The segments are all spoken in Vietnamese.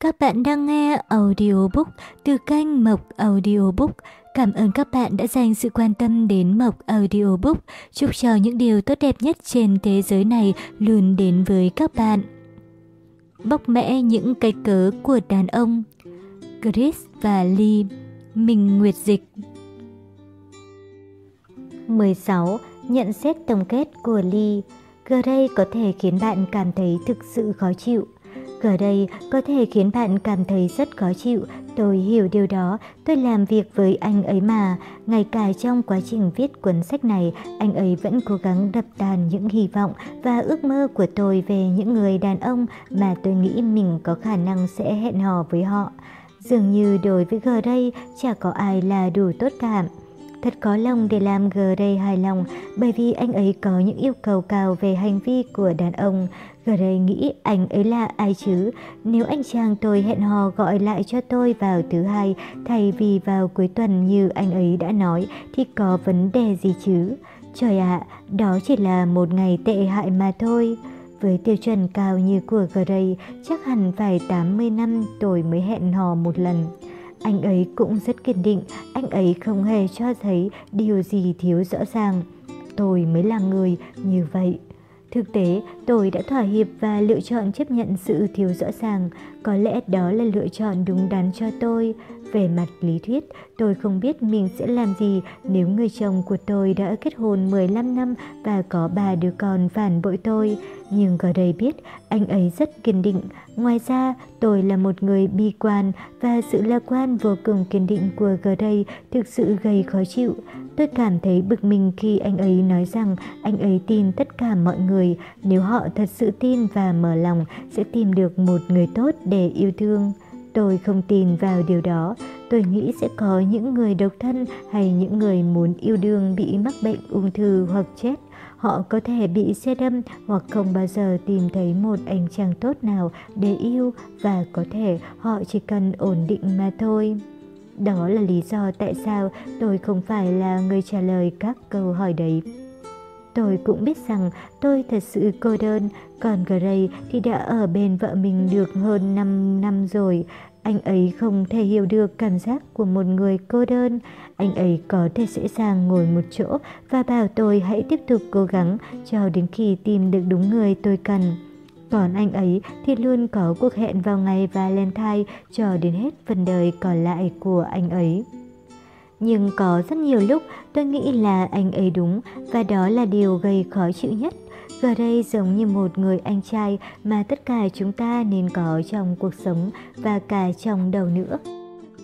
Các bạn đang nghe audiobook từ kênh Mộc Audiobook. Cảm ơn các bạn đã dành sự quan tâm đến Mộc Audiobook. Chúc cho những điều tốt đẹp nhất trên thế giới này luôn đến với các bạn. Bóc mẽ những cái cớ của đàn ông, Chris và Lee Mình Nguyệt Dịch 16. Nhận xét tổng kết của Lee Gray có thể khiến bạn cảm thấy thực sự khó chịu. Ở đây có thể khiến bạn cảm thấy rất khó chịu, tôi hiểu điều đó, tôi làm việc với anh ấy mà. Ngay cả trong quá trình viết cuốn sách này, anh ấy vẫn cố gắng đập tàn những hy vọng và ước mơ của tôi về những người đàn ông mà tôi nghĩ mình có khả năng sẽ hẹn hò với họ. Dường như đối với G đây, chả có ai là đủ tốt cả. Thật có lòng để làm G đây hài lòng bởi vì anh ấy có những yêu cầu cao về hành vi của đàn ông. G đây nghĩ anh ấy là ai chứ? Nếu anh chàng tôi hẹn hò gọi lại cho tôi vào thứ hai thay vì vào cuối tuần như anh ấy đã nói thì có vấn đề gì chứ? Trời ạ, đó chỉ là một ngày tệ hại mà thôi. Với tiêu chuẩn cao như của Gray, chắc hẳn phải 80 năm tôi mới hẹn hò một lần. Anh ấy cũng rất kiên định, anh ấy không hề cho thấy điều gì thiếu rõ ràng. Tôi mới là người như vậy. Thực tế, tôi đã thỏa hiệp và lựa chọn chấp nhận sự thiếu rõ ràng. Có lẽ đó là lựa chọn đúng đắn cho tôi. Về mặt lý thuyết, tôi không biết mình sẽ làm gì nếu người chồng của tôi đã kết hôn 15 năm và có ba đứa con phản bội tôi. Nhưng có đây biết anh ấy rất kiên định. Ngoài ra, tôi là một người bi quan và sự lạc quan vô cùng kiên định của Gray thực sự gây khó chịu. Tôi cảm thấy bực mình khi anh ấy nói rằng anh ấy tin tất cả mọi người. Nếu họ thật sự tin và mở lòng sẽ tìm được một người tốt để yêu thương. Tôi không tin vào điều đó. Tôi nghĩ sẽ có những người độc thân hay những người muốn yêu đương bị mắc bệnh ung thư hoặc chết. Họ có thể bị xe đâm hoặc không bao giờ tìm thấy một anh chàng tốt nào để yêu và có thể họ chỉ cần ổn định mà thôi. Đó là lý do tại sao tôi không phải là người trả lời các câu hỏi đấy. Tôi cũng biết rằng tôi thật sự cô đơn, còn Gray thì đã ở bên vợ mình được hơn 5 năm rồi. Anh ấy không thể hiểu được cảm giác của một người cô đơn. Anh ấy có thể dễ dàng ngồi một chỗ và bảo tôi hãy tiếp tục cố gắng cho đến khi tìm được đúng người tôi cần. Còn anh ấy thì luôn có cuộc hẹn vào ngày Valentine cho đến hết phần đời còn lại của anh ấy. Nhưng có rất nhiều lúc tôi nghĩ là anh ấy đúng và đó là điều gây khó chịu nhất. Gray giống như một người anh trai mà tất cả chúng ta nên có trong cuộc sống và cả trong đầu nữa.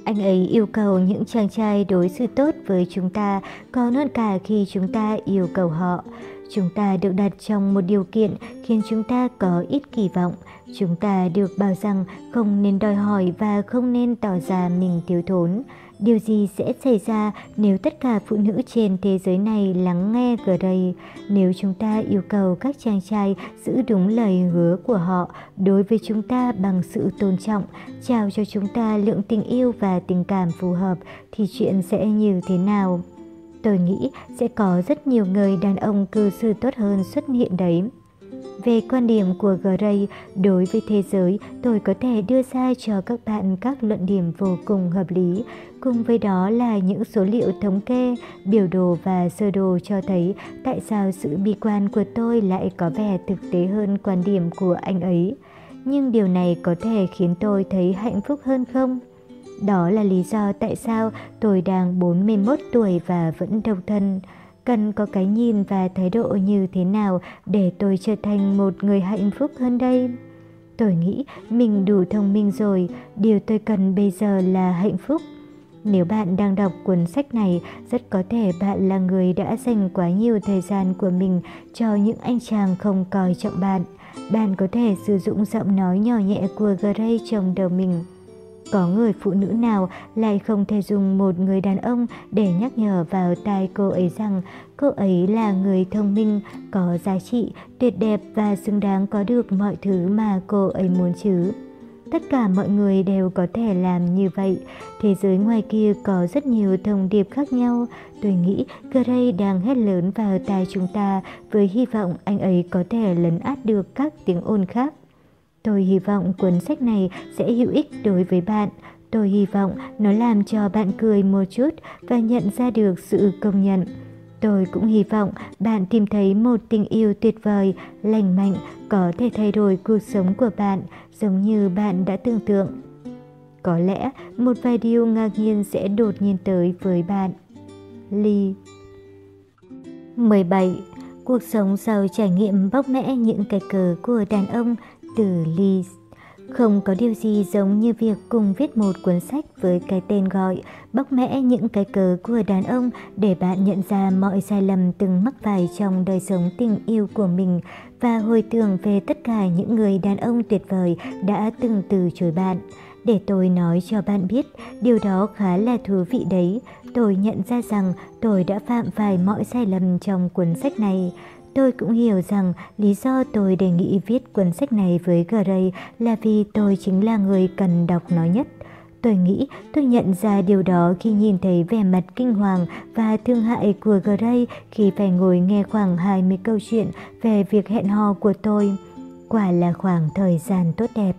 Anh ấy yêu cầu những chàng trai đối xử tốt với chúng ta còn hơn cả khi chúng ta yêu cầu họ. Chúng ta được đặt trong một điều kiện khiến chúng ta có ít kỳ vọng. Chúng ta được bảo rằng không nên đòi hỏi và không nên tỏ ra mình thiếu thốn. Điều gì sẽ xảy ra nếu tất cả phụ nữ trên thế giới này lắng nghe Gray? Nếu chúng ta yêu cầu các chàng trai giữ đúng lời hứa của họ đối với chúng ta bằng sự tôn trọng, trao cho chúng ta lượng tình yêu và tình cảm phù hợp thì chuyện sẽ như thế nào? Tôi nghĩ sẽ có rất nhiều người đàn ông cư xử tốt hơn xuất hiện đấy. Về quan điểm của Gray đối với thế giới, tôi có thể đưa ra cho các bạn các luận điểm vô cùng hợp lý. Cùng với đó là những số liệu thống kê, biểu đồ và sơ đồ cho thấy tại sao sự bi quan của tôi lại có vẻ thực tế hơn quan điểm của anh ấy. Nhưng điều này có thể khiến tôi thấy hạnh phúc hơn không? Đó là lý do tại sao tôi đang 41 tuổi và vẫn độc thân. Cần có cái nhìn và thái độ như thế nào để tôi trở thành một người hạnh phúc hơn đây? Tôi nghĩ mình đủ thông minh rồi, điều tôi cần bây giờ là hạnh phúc. Nếu bạn đang đọc cuốn sách này, rất có thể bạn là người đã dành quá nhiều thời gian của mình cho những anh chàng không coi trọng bạn. Bạn có thể sử dụng giọng nói nhỏ nhẹ của Gray trong đầu mình. Có người phụ nữ nào lại không thể dùng một người đàn ông để nhắc nhở vào tai cô ấy rằng cô ấy là người thông minh, có giá trị, tuyệt đẹp và xứng đáng có được mọi thứ mà cô ấy muốn chứ. Tất cả mọi người đều có thể làm như vậy. Thế giới ngoài kia có rất nhiều thông điệp khác nhau. Tôi nghĩ Gray đang hét lớn vào tai chúng ta với hy vọng anh ấy có thể lấn át được các tiếng ồn khác. Tôi hy vọng cuốn sách này sẽ hữu ích đối với bạn. Tôi hy vọng nó làm cho bạn cười một chút và nhận ra được sự công nhận. Tôi cũng hy vọng bạn tìm thấy một tình yêu tuyệt vời, lành mạnh, có thể thay đổi cuộc sống của bạn giống như bạn đã tưởng tượng. Có lẽ một vài điều ngạc nhiên sẽ đột nhiên tới với bạn. Ly 17. Cuộc sống giàu trải nghiệm bóc mẽ những cái cờ của đàn ông từ Lee không có điều gì giống như việc cùng viết một cuốn sách với cái tên gọi bóc mẽ những cái cớ của đàn ông để bạn nhận ra mọi sai lầm từng mắc phải trong đời sống tình yêu của mình và hồi tưởng về tất cả những người đàn ông tuyệt vời đã từng từ chối bạn. Để tôi nói cho bạn biết, điều đó khá là thú vị đấy. Tôi nhận ra rằng tôi đã phạm phải mọi sai lầm trong cuốn sách này. Tôi cũng hiểu rằng lý do tôi đề nghị viết cuốn sách này với Gray là vì tôi chính là người cần đọc nó nhất. Tôi nghĩ tôi nhận ra điều đó khi nhìn thấy vẻ mặt kinh hoàng và thương hại của Gray khi phải ngồi nghe khoảng 20 câu chuyện về việc hẹn hò của tôi. Quả là khoảng thời gian tốt đẹp.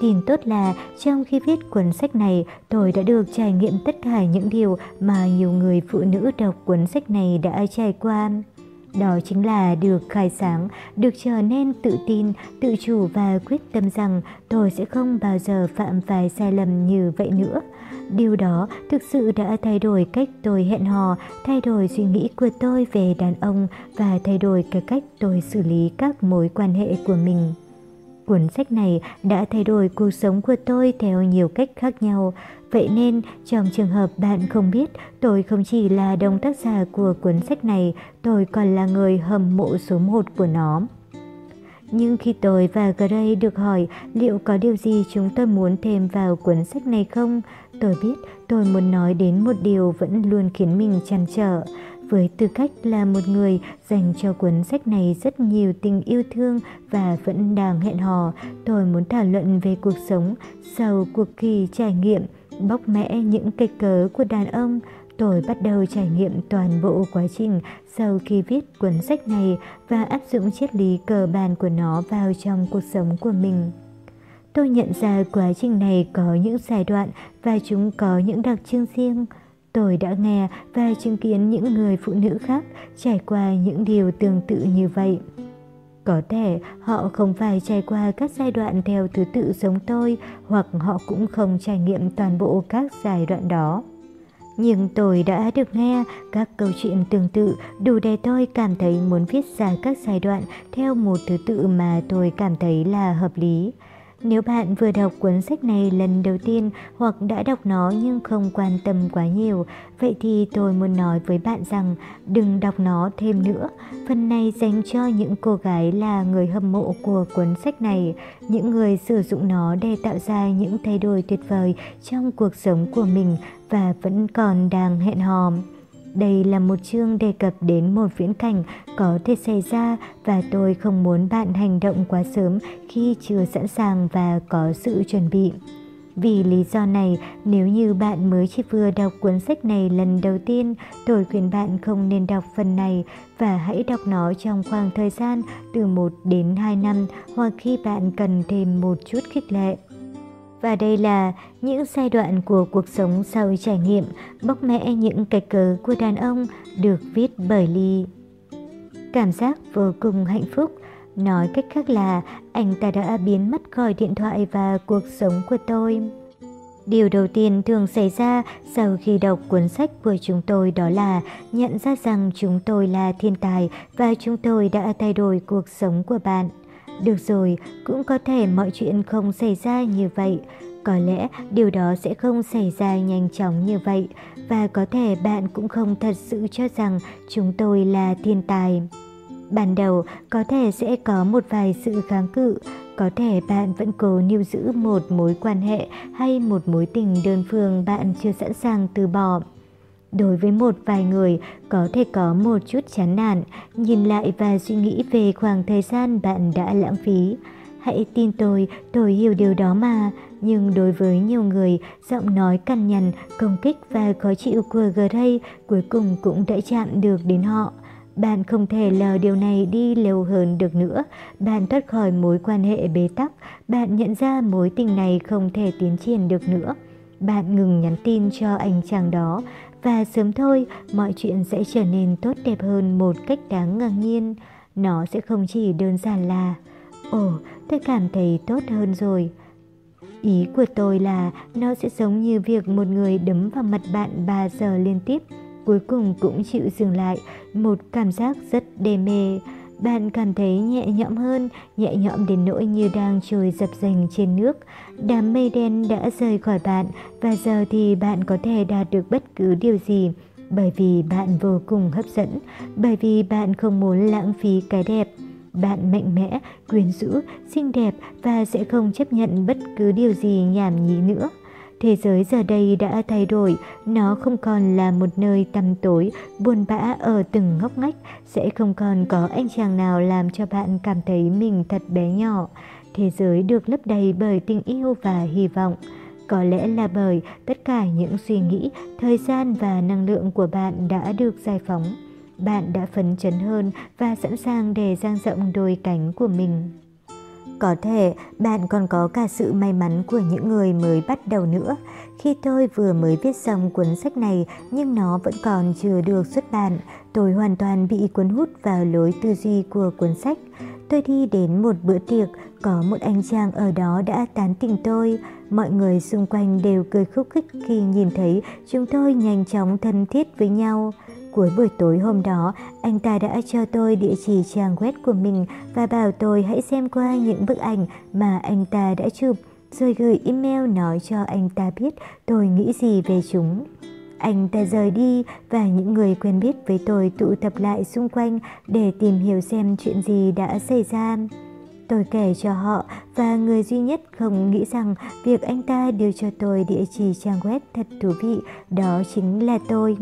Tin tốt là trong khi viết cuốn sách này, tôi đã được trải nghiệm tất cả những điều mà nhiều người phụ nữ đọc cuốn sách này đã trải qua. Đó chính là được khai sáng, được trở nên tự tin, tự chủ và quyết tâm rằng tôi sẽ không bao giờ phạm phải sai lầm như vậy nữa. Điều đó thực sự đã thay đổi cách tôi hẹn hò, thay đổi suy nghĩ của tôi về đàn ông và thay đổi cái cách tôi xử lý các mối quan hệ của mình. Cuốn sách này đã thay đổi cuộc sống của tôi theo nhiều cách khác nhau. Vậy nên, trong trường hợp bạn không biết, tôi không chỉ là đồng tác giả của cuốn sách này, tôi còn là người hâm mộ số một của nó. Nhưng khi tôi và Gray được hỏi liệu có điều gì chúng tôi muốn thêm vào cuốn sách này không, tôi biết tôi muốn nói đến một điều vẫn luôn khiến mình chăn trở. Với tư cách là một người dành cho cuốn sách này rất nhiều tình yêu thương và vẫn đang hẹn hò, tôi muốn thảo luận về cuộc sống sau cuộc kỳ trải nghiệm bóc mẽ những cây cớ của đàn ông. Tôi bắt đầu trải nghiệm toàn bộ quá trình sau khi viết cuốn sách này và áp dụng triết lý cờ bàn của nó vào trong cuộc sống của mình. Tôi nhận ra quá trình này có những giai đoạn và chúng có những đặc trưng riêng. Tôi đã nghe và chứng kiến những người phụ nữ khác trải qua những điều tương tự như vậy. Có thể họ không phải trải qua các giai đoạn theo thứ tự giống tôi, hoặc họ cũng không trải nghiệm toàn bộ các giai đoạn đó. Nhưng tôi đã được nghe các câu chuyện tương tự, đủ để tôi cảm thấy muốn viết ra các giai đoạn theo một thứ tự mà tôi cảm thấy là hợp lý. Nếu bạn vừa đọc cuốn sách này lần đầu tiên hoặc đã đọc nó nhưng không quan tâm quá nhiều, vậy thì tôi muốn nói với bạn rằng đừng đọc nó thêm nữa. Phần này dành cho những cô gái là người hâm mộ của cuốn sách này, những người sử dụng nó để tạo ra những thay đổi tuyệt vời trong cuộc sống của mình và vẫn còn đang hẹn hò. Đây là một chương đề cập đến một viễn cảnh có thể xảy ra và tôi không muốn bạn hành động quá sớm khi chưa sẵn sàng và có sự chuẩn bị. Vì lý do này, nếu như bạn mới chỉ vừa đọc cuốn sách này lần đầu tiên, tôi khuyên bạn không nên đọc phần này và hãy đọc nó trong khoảng thời gian từ 1 đến 2 năm hoặc khi bạn cần thêm một chút khích lệ. Và đây là những giai đoạn của cuộc sống sau trải nghiệm bóc mẽ những cái cớ của đàn ông được viết bởi Ly. Cảm giác vô cùng hạnh phúc, nói cách khác là anh ta đã biến mất khỏi điện thoại và cuộc sống của tôi. Điều đầu tiên thường xảy ra sau khi đọc cuốn sách của chúng tôi đó là nhận ra rằng chúng tôi là thiên tài và chúng tôi đã thay đổi cuộc sống của bạn. Được rồi, cũng có thể mọi chuyện không xảy ra như vậy. Có lẽ điều đó sẽ không xảy ra nhanh chóng như vậy và có thể bạn cũng không thật sự cho rằng chúng tôi là thiên tài. Ban đầu có thể sẽ có một vài sự kháng cự, có thể bạn vẫn cố níu giữ một mối quan hệ hay một mối tình đơn phương bạn chưa sẵn sàng từ bỏ. Đối với một vài người có thể có một chút chán nản, nhìn lại và suy nghĩ về khoảng thời gian bạn đã lãng phí. Hãy tin tôi, tôi hiểu điều đó mà. Nhưng đối với nhiều người, giọng nói cằn nhằn, công kích và khó chịu của Gray cuối cùng cũng đã chạm được đến họ. Bạn không thể lờ điều này đi lâu hơn được nữa. Bạn thoát khỏi mối quan hệ bế tắc. Bạn nhận ra mối tình này không thể tiến triển được nữa. Bạn ngừng nhắn tin cho anh chàng đó. Và sớm thôi, mọi chuyện sẽ trở nên tốt đẹp hơn một cách đáng ngạc nhiên. Nó sẽ không chỉ đơn giản là Ồ, tôi cảm thấy tốt hơn rồi. Ý của tôi là nó sẽ giống như việc một người đấm vào mặt bạn 3 giờ liên tiếp, cuối cùng cũng chịu dừng lại, một cảm giác rất đê mê. Bạn cảm thấy nhẹ nhõm hơn, nhẹ nhõm đến nỗi như đang trôi dập dềnh trên nước. Đám mây đen đã rời khỏi bạn và giờ thì bạn có thể đạt được bất cứ điều gì bởi vì bạn vô cùng hấp dẫn, bởi vì bạn không muốn lãng phí cái đẹp. Bạn mạnh mẽ, quyến rũ, xinh đẹp và sẽ không chấp nhận bất cứ điều gì nhảm nhí nữa. Thế giới giờ đây đã thay đổi, nó không còn là một nơi tăm tối, buồn bã ở từng ngóc ngách, sẽ không còn có anh chàng nào làm cho bạn cảm thấy mình thật bé nhỏ. Thế giới được lấp đầy bởi tình yêu và hy vọng. Có lẽ là bởi tất cả những suy nghĩ, thời gian và năng lượng của bạn đã được giải phóng. Bạn đã phấn chấn hơn và sẵn sàng để dang rộng đôi cánh của mình. Có thể bạn còn có cả sự may mắn của những người mới bắt đầu nữa. Khi tôi vừa mới viết xong cuốn sách này nhưng nó vẫn còn chưa được xuất bản, tôi hoàn toàn bị cuốn hút vào lối tư duy của cuốn sách. Tôi đi đến một bữa tiệc, có một anh chàng ở đó đã tán tỉnh tôi. Mọi người xung quanh đều cười khúc khích khi nhìn thấy chúng tôi nhanh chóng thân thiết với nhau. Cuối buổi tối hôm đó, anh ta đã cho tôi địa chỉ trang web của mình và bảo tôi hãy xem qua những bức ảnh mà anh ta đã chụp, rồi gửi email nói cho anh ta biết tôi nghĩ gì về chúng. Anh ta rời đi và những người quen biết với tôi tụ tập lại xung quanh để tìm hiểu xem chuyện gì đã xảy ra. Tôi kể cho họ và người duy nhất không nghĩ rằng việc anh ta đưa cho tôi địa chỉ trang web thật thú vị đó chính là tôi.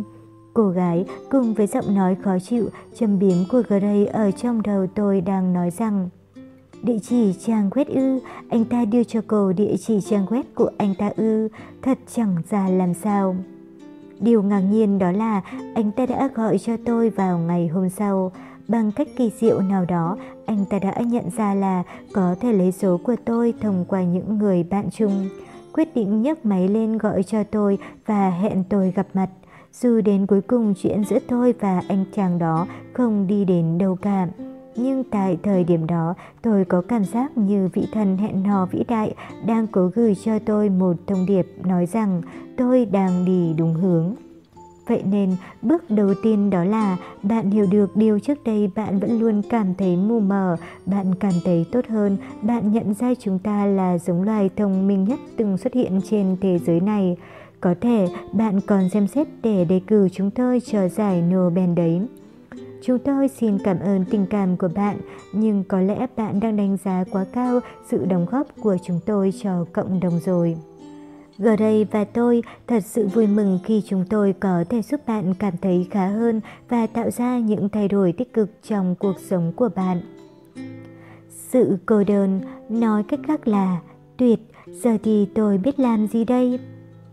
Cô gái cùng với giọng nói khó chịu, châm biếm của Gray ở trong đầu tôi đang nói rằng Địa chỉ trang web ư, anh ta đưa cho cô địa chỉ trang web của anh ta ư, thật chẳng ra làm sao. Điều ngạc nhiên đó là anh ta đã gọi cho tôi vào ngày hôm sau. Bằng cách kỳ diệu nào đó, anh ta đã nhận ra là có thể lấy số của tôi thông qua những người bạn chung. Quyết định nhấc máy lên gọi cho tôi và hẹn tôi gặp mặt. Dù đến cuối cùng chuyện giữa tôi và anh chàng đó không đi đến đâu cả. Nhưng tại thời điểm đó, tôi có cảm giác như vị thần hẹn hò vĩ đại đang cố gửi cho tôi một thông điệp nói rằng tôi đang đi đúng hướng. Vậy nên, bước đầu tiên đó là bạn hiểu được điều trước đây bạn vẫn luôn cảm thấy mù mờ, bạn cảm thấy tốt hơn, bạn nhận ra chúng ta là giống loài thông minh nhất từng xuất hiện trên thế giới này. Có thể bạn còn xem xét để đề cử chúng tôi cho giải Nobel đấy. Chúng tôi xin cảm ơn tình cảm của bạn, nhưng có lẽ bạn đang đánh giá quá cao sự đóng góp của chúng tôi cho cộng đồng rồi. Gray và tôi thật sự vui mừng khi chúng tôi có thể giúp bạn cảm thấy khá hơn và tạo ra những thay đổi tích cực trong cuộc sống của bạn. Sự cô đơn, nói cách khác là tuyệt, giờ thì tôi biết làm gì đây?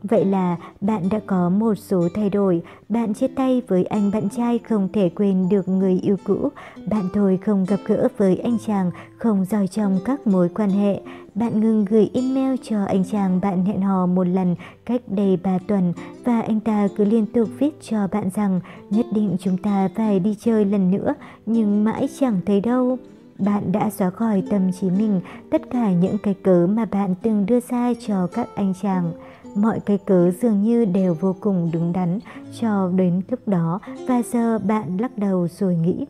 Vậy là bạn đã có một số thay đổi, bạn chia tay với anh bạn trai không thể quên được người yêu cũ, bạn thôi không gặp gỡ với anh chàng không giỏi trong các mối quan hệ, bạn ngừng gửi email cho anh chàng bạn hẹn hò một lần cách đây 3 tuần và anh ta cứ liên tục viết cho bạn rằng nhất định chúng ta phải đi chơi lần nữa nhưng mãi chẳng thấy đâu. Bạn đã xóa khỏi tâm trí mình tất cả những cái cớ mà bạn từng đưa ra cho các anh chàng. Mọi cái cớ dường như đều vô cùng đúng đắn cho đến lúc đó và giờ bạn lắc đầu rồi nghĩ.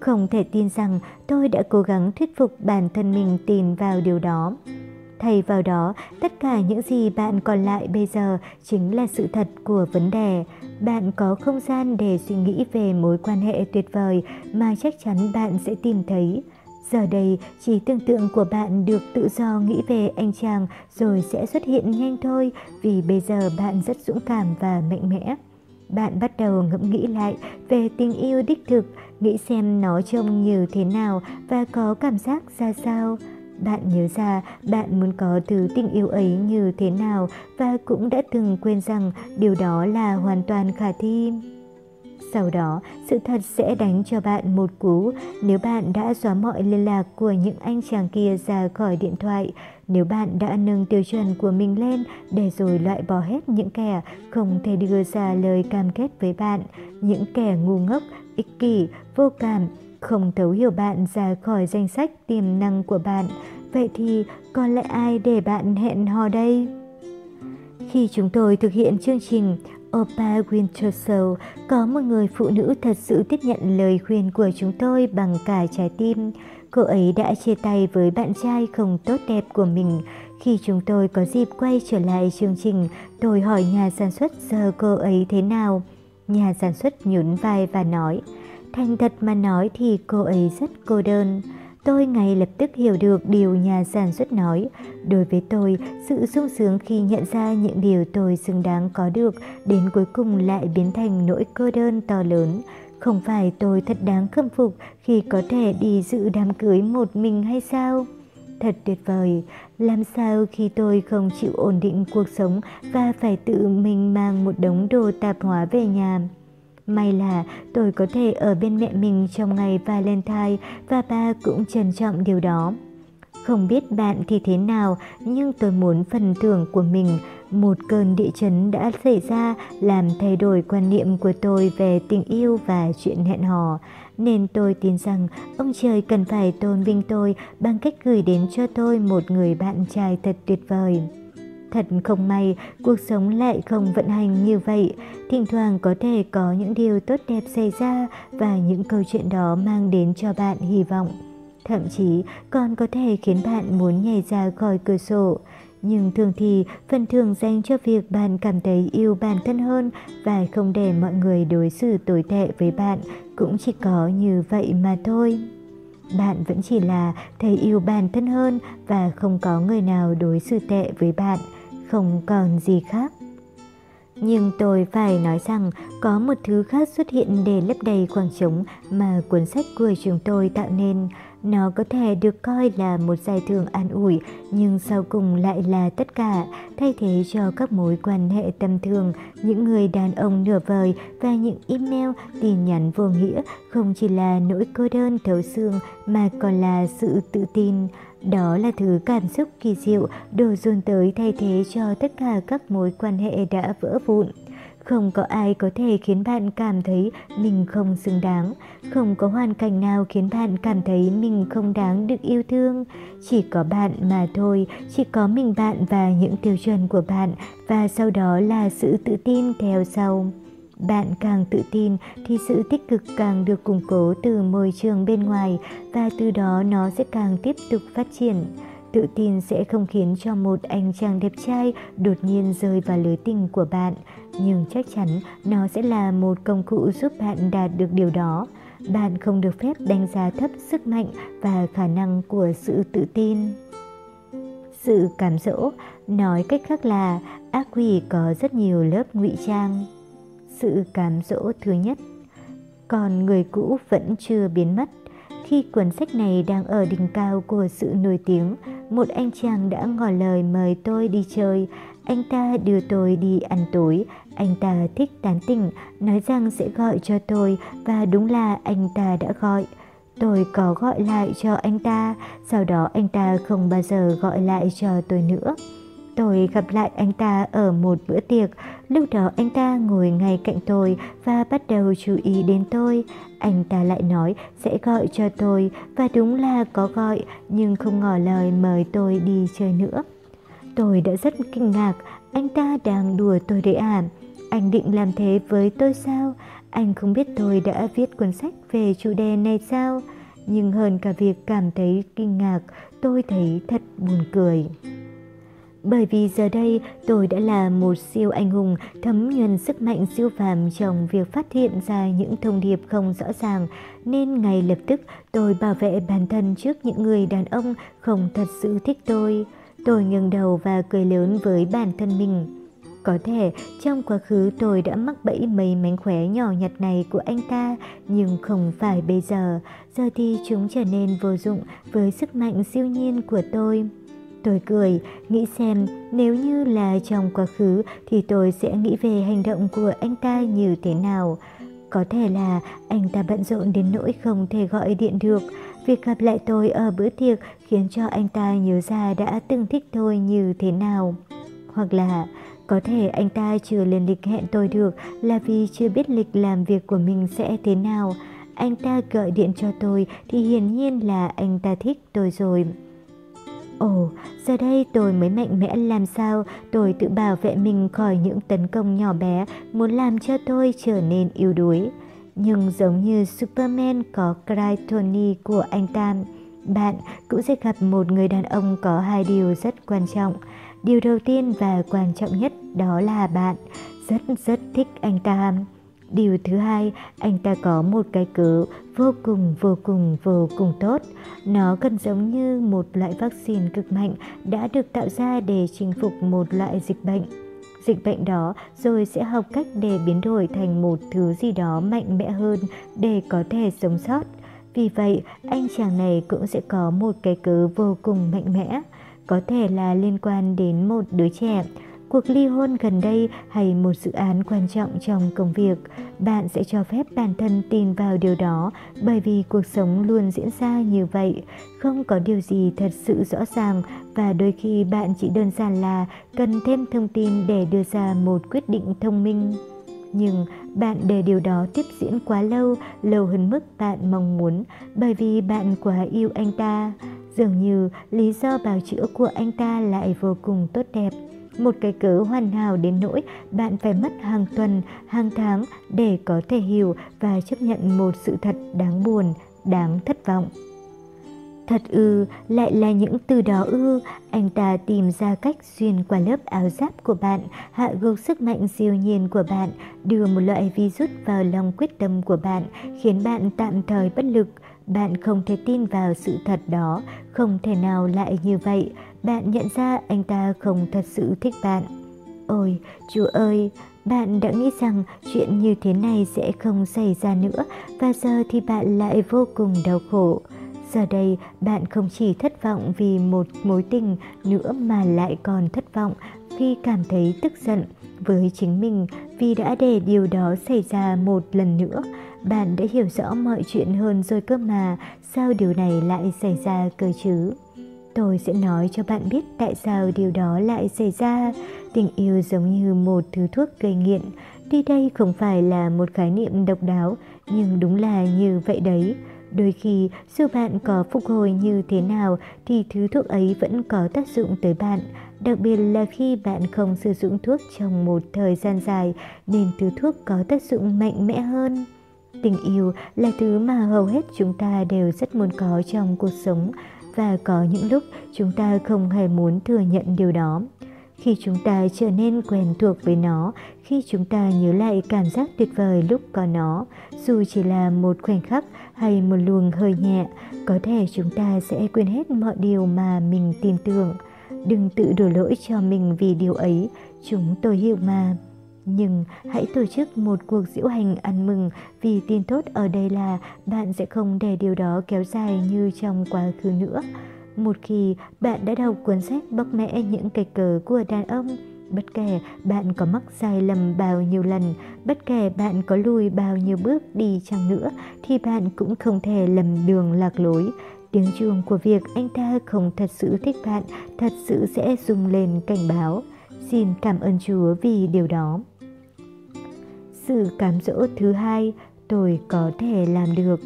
Không thể tin rằng tôi đã cố gắng thuyết phục bản thân mình tin vào điều đó. Thay vào đó, tất cả những gì bạn còn lại bây giờ chính là sự thật của vấn đề. Bạn có không gian để suy nghĩ về mối quan hệ tuyệt vời mà chắc chắn bạn sẽ tìm thấy. Giờ đây, chỉ tưởng tượng của bạn được tự do nghĩ về anh chàng rồi sẽ xuất hiện nhanh thôi vì bây giờ bạn rất dũng cảm và mạnh mẽ. Bạn bắt đầu ngẫm nghĩ lại về tình yêu đích thực, nghĩ xem nó trông như thế nào và có cảm giác ra sao. Bạn nhớ ra bạn muốn có thứ tình yêu ấy như thế nào và cũng đã từng quên rằng điều đó là hoàn toàn khả thi. Sau đó, sự thật sẽ đánh cho bạn một cú nếu bạn đã xóa mọi liên lạc của những anh chàng kia ra khỏi điện thoại, nếu bạn đã nâng tiêu chuẩn của mình lên để rồi loại bỏ hết những kẻ không thể đưa ra lời cam kết với bạn, những kẻ ngu ngốc, ích kỷ, vô cảm, không thấu hiểu bạn ra khỏi danh sách tiềm năng của bạn, vậy thì còn lại ai để bạn hẹn hò đây? Khi chúng tôi thực hiện chương trình Opa Winter Show, có một người phụ nữ thật sự tiếp nhận lời khuyên của chúng tôi bằng cả trái tim. Cô ấy đã chia tay với bạn trai không tốt đẹp của mình. Khi chúng tôi có dịp quay trở lại chương trình, tôi hỏi nhà sản xuất giờ cô ấy thế nào. Nhà sản xuất nhún vai và nói, thành thật mà nói thì cô ấy rất cô đơn. Tôi ngay lập tức hiểu được điều nhà sản xuất nói. Đối với tôi, sự sung sướng khi nhận ra những điều tôi xứng đáng có được đến cuối cùng lại biến thành nỗi cô đơn to lớn. Không phải tôi thật đáng khâm phục khi có thể đi dự đám cưới một mình hay sao? Thật tuyệt vời, làm sao khi tôi không chịu ổn định cuộc sống và phải tự mình mang một đống đồ tạp hóa về nhà. May là tôi có thể ở bên mẹ mình trong ngày Valentine và ba cũng trân trọng điều đó. Không biết bạn thì thế nào, nhưng tôi muốn phần thưởng của mình. Một cơn địa chấn đã xảy ra làm thay đổi quan niệm của tôi về tình yêu và chuyện hẹn hò. Nên tôi tin rằng ông trời cần phải tôn vinh tôi bằng cách gửi đến cho tôi một người bạn trai thật tuyệt vời. Thật không may, cuộc sống lại không vận hành như vậy. Thỉnh thoảng có thể có những điều tốt đẹp xảy ra và những câu chuyện đó mang đến cho bạn hy vọng. Thậm chí còn có thể khiến bạn muốn nhảy ra khỏi cửa sổ. Nhưng thường thì phần thường dành cho việc bạn cảm thấy yêu bản thân hơn và không để mọi người đối xử tồi tệ với bạn cũng chỉ có như vậy mà thôi. Bạn vẫn chỉ là thấy yêu bản thân hơn và không có người nào đối xử tệ với bạn không còn gì khác. Nhưng tôi phải nói rằng có một thứ khác xuất hiện để lấp đầy khoảng trống mà cuốn sách của chúng tôi tạo nên. Nó có thể được coi là một giải thưởng an ủi, nhưng sau cùng lại là tất cả, thay thế cho các mối quan hệ tâm thường, những người đàn ông nửa vời và những email, tin nhắn vô nghĩa không chỉ là nỗi cô đơn thấu xương mà còn là sự tự tin. Đó là thứ cảm xúc kỳ diệu đổ dồn tới thay thế cho tất cả các mối quan hệ đã vỡ vụn. Không có ai có thể khiến bạn cảm thấy mình không xứng đáng, không có hoàn cảnh nào khiến bạn cảm thấy mình không đáng được yêu thương. Chỉ có bạn mà thôi, chỉ có mình bạn và những tiêu chuẩn của bạn và sau đó là sự tự tin theo sau. Bạn càng tự tin thì sự tích cực càng được củng cố từ môi trường bên ngoài và từ đó nó sẽ càng tiếp tục phát triển. Tự tin sẽ không khiến cho một anh chàng đẹp trai đột nhiên rơi vào lưới tình của bạn, nhưng chắc chắn nó sẽ là một công cụ giúp bạn đạt được điều đó. Bạn không được phép đánh giá thấp sức mạnh và khả năng của sự tự tin. Sự cảm dỗ, nói cách khác là ác quỷ có rất nhiều lớp ngụy trang sự cám dỗ thứ nhất. Còn người cũ vẫn chưa biến mất. Khi cuốn sách này đang ở đỉnh cao của sự nổi tiếng, một anh chàng đã ngỏ lời mời tôi đi chơi. Anh ta đưa tôi đi ăn tối, anh ta thích tán tỉnh, nói rằng sẽ gọi cho tôi và đúng là anh ta đã gọi. Tôi có gọi lại cho anh ta, sau đó anh ta không bao giờ gọi lại cho tôi nữa. Tôi gặp lại anh ta ở một bữa tiệc, lúc đó anh ta ngồi ngay cạnh tôi và bắt đầu chú ý đến tôi. Anh ta lại nói sẽ gọi cho tôi và đúng là có gọi nhưng không ngỏ lời mời tôi đi chơi nữa. Tôi đã rất kinh ngạc, anh ta đang đùa tôi đấy à? Anh định làm thế với tôi sao? Anh không biết tôi đã viết cuốn sách về chủ đề này sao? Nhưng hơn cả việc cảm thấy kinh ngạc, tôi thấy thật buồn cười. Bởi vì giờ đây tôi đã là một siêu anh hùng thấm nhuần sức mạnh siêu phàm trong việc phát hiện ra những thông điệp không rõ ràng, nên ngay lập tức tôi bảo vệ bản thân trước những người đàn ông không thật sự thích tôi. Tôi ngẩng đầu và cười lớn với bản thân mình. Có thể trong quá khứ tôi đã mắc bẫy mấy mánh khóe nhỏ nhặt này của anh ta, nhưng không phải bây giờ. Giờ thì chúng trở nên vô dụng với sức mạnh siêu nhiên của tôi. Tôi cười, nghĩ xem nếu như là trong quá khứ thì tôi sẽ nghĩ về hành động của anh ta như thế nào. Có thể là anh ta bận rộn đến nỗi không thể gọi điện được. Việc gặp lại tôi ở bữa tiệc khiến cho anh ta nhớ ra đã từng thích tôi như thế nào. Hoặc là có thể anh ta chưa lên lịch hẹn tôi được là vì chưa biết lịch làm việc của mình sẽ thế nào. Anh ta gọi điện cho tôi thì hiển nhiên là anh ta thích tôi rồi. Ồ, giờ đây tôi mới mạnh mẽ làm sao tôi tự bảo vệ mình khỏi những tấn công nhỏ bé muốn làm cho tôi trở nên yếu đuối. Nhưng giống như Superman có Kryptonite của anh ta, bạn cũng sẽ gặp một người đàn ông có hai điều rất quan trọng. Điều đầu tiên và quan trọng nhất đó là bạn rất rất thích anh ta. Điều thứ hai, anh ta có một cái cớ vô cùng vô cùng vô cùng tốt. Nó gần giống như một loại vaccine cực mạnh đã được tạo ra để chinh phục một loại dịch bệnh. Dịch bệnh đó rồi sẽ học cách để biến đổi thành một thứ gì đó mạnh mẽ hơn để có thể sống sót. Vì vậy, anh chàng này cũng sẽ có một cái cớ vô cùng mạnh mẽ, có thể là liên quan đến một đứa trẻ, cuộc ly hôn gần đây hay một dự án quan trọng trong công việc, bạn sẽ cho phép bản thân tin vào điều đó bởi vì cuộc sống luôn diễn ra như vậy, không có điều gì thật sự rõ ràng và đôi khi bạn chỉ đơn giản là cần thêm thông tin để đưa ra một quyết định thông minh. Nhưng bạn để điều đó tiếp diễn quá lâu, lâu hơn mức bạn mong muốn bởi vì bạn quá yêu anh ta. Dường như lý do bào chữa của anh ta lại vô cùng tốt đẹp một cái cớ hoàn hảo đến nỗi bạn phải mất hàng tuần, hàng tháng để có thể hiểu và chấp nhận một sự thật đáng buồn, đáng thất vọng. Thật ư, lại là những từ đó ư, anh ta tìm ra cách xuyên qua lớp áo giáp của bạn, hạ gục sức mạnh siêu nhiên của bạn, đưa một loại virus vào lòng quyết tâm của bạn, khiến bạn tạm thời bất lực. Bạn không thể tin vào sự thật đó, không thể nào lại như vậy. Bạn nhận ra anh ta không thật sự thích bạn. Ôi, chú ơi, bạn đã nghĩ rằng chuyện như thế này sẽ không xảy ra nữa và giờ thì bạn lại vô cùng đau khổ. Giờ đây bạn không chỉ thất vọng vì một mối tình nữa mà lại còn thất vọng khi cảm thấy tức giận với chính mình vì đã để điều đó xảy ra một lần nữa. Bạn đã hiểu rõ mọi chuyện hơn rồi cơ mà, sao điều này lại xảy ra cơ chứ? Tôi sẽ nói cho bạn biết tại sao điều đó lại xảy ra. Tình yêu giống như một thứ thuốc gây nghiện. Đi đây không phải là một khái niệm độc đáo, nhưng đúng là như vậy đấy. Đôi khi, dù bạn có phục hồi như thế nào thì thứ thuốc ấy vẫn có tác dụng tới bạn. Đặc biệt là khi bạn không sử dụng thuốc trong một thời gian dài nên thứ thuốc có tác dụng mạnh mẽ hơn. Tình yêu là thứ mà hầu hết chúng ta đều rất muốn có trong cuộc sống và có những lúc chúng ta không hề muốn thừa nhận điều đó. Khi chúng ta trở nên quen thuộc với nó, khi chúng ta nhớ lại cảm giác tuyệt vời lúc có nó, dù chỉ là một khoảnh khắc hay một luồng hơi nhẹ, có thể chúng ta sẽ quên hết mọi điều mà mình tin tưởng. Đừng tự đổ lỗi cho mình vì điều ấy, chúng tôi hiểu mà. Nhưng hãy tổ chức một cuộc diễu hành ăn mừng vì tin tốt ở đây là bạn sẽ không để điều đó kéo dài như trong quá khứ nữa. Một khi bạn đã đọc cuốn sách bóc mẽ những cái cớ của đàn ông, bất kể bạn có mắc sai lầm bao nhiêu lần, bất kể bạn có lùi bao nhiêu bước đi chăng nữa, thì bạn cũng không thể lầm đường lạc lối. Tiếng chuông của việc anh ta không thật sự thích bạn thật sự sẽ rung lên cảnh báo. Xin cảm ơn Chúa vì điều đó. Sự cám dỗ thứ hai, tôi có thể làm được.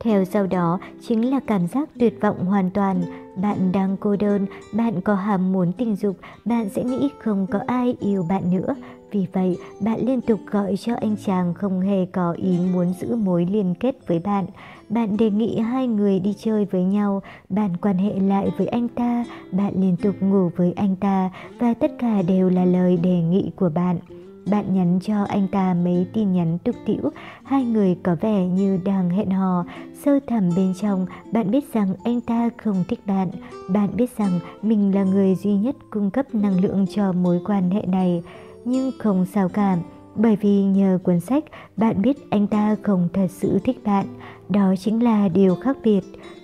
Theo sau đó chính là cảm giác tuyệt vọng hoàn toàn. Bạn đang cô đơn, bạn có ham muốn tình dục, bạn sẽ nghĩ không có ai yêu bạn nữa. Vì vậy, bạn liên tục gọi cho anh chàng không hề có ý muốn giữ mối liên kết với bạn. Bạn đề nghị hai người đi chơi với nhau, bạn quan hệ lại với anh ta, bạn liên tục ngủ với anh ta và tất cả đều là lời đề nghị của bạn. Bạn nhắn cho anh ta mấy tin nhắn tục tĩu, hai người có vẻ như đang hẹn hò. Sâu thẳm bên trong, bạn biết rằng anh ta không thích bạn. Bạn biết rằng mình là người duy nhất cung cấp năng lượng cho mối quan hệ này. Nhưng không sao cả, bởi vì nhờ cuốn sách, bạn biết anh ta không thật sự thích bạn. Đó chính là điều khác biệt.